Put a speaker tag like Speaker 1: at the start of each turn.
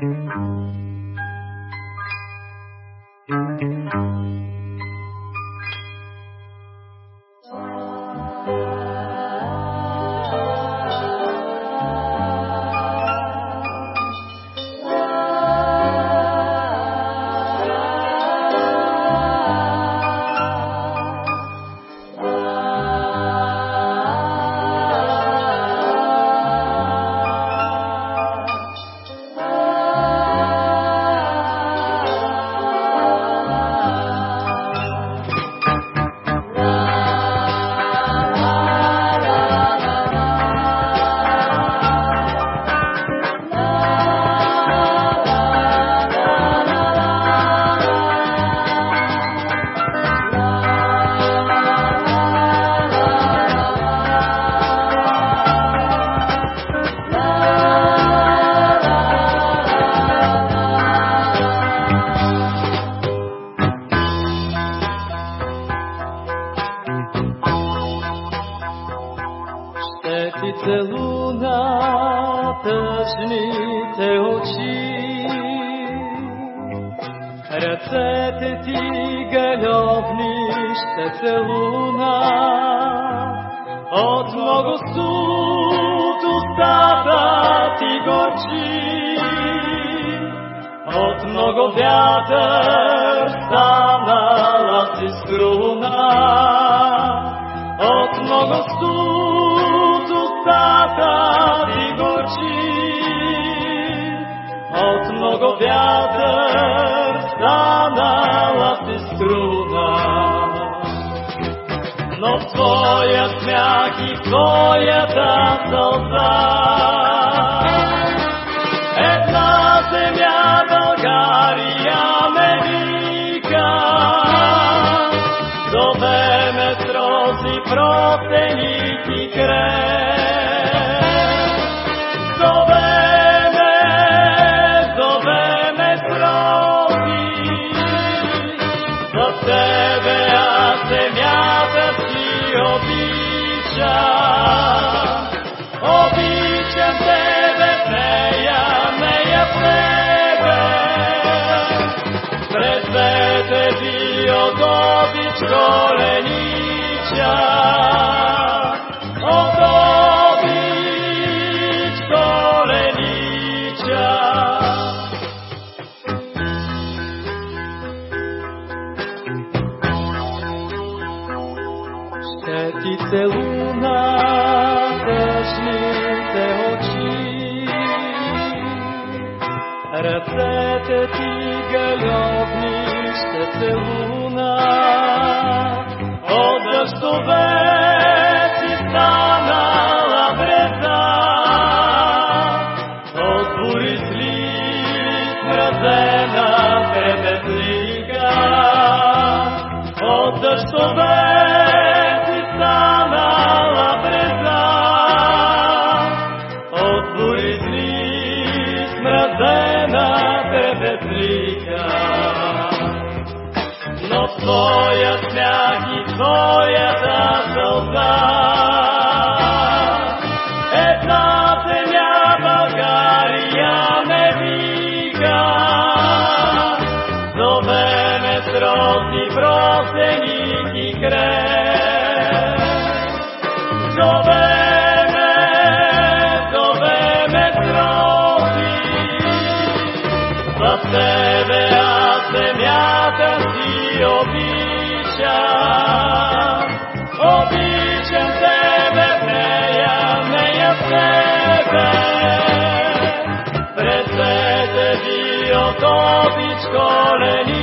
Speaker 1: Thank you. Ръцете ти галевни ще целуна, от много суд устата ти горчи, от много вятър станала си скруна, от много суд вятър станала си струна. Но твоя смях и твоята сълза една земя България ме вика. Зове ме с рози протени ти край. Обичам. Обичам тебе, нея, нея в ти от обич коленича. Ще ти целуна тъжните очи, ръцете ти галевни ще целуна, от дъждове си станала бреза, от бури зли смразена трепетлика, от дъждове разлика. Но твоя смях и твоята сълза една земя България не вика. Зовеме с розни просени. небе, пред свете ви от обич колени.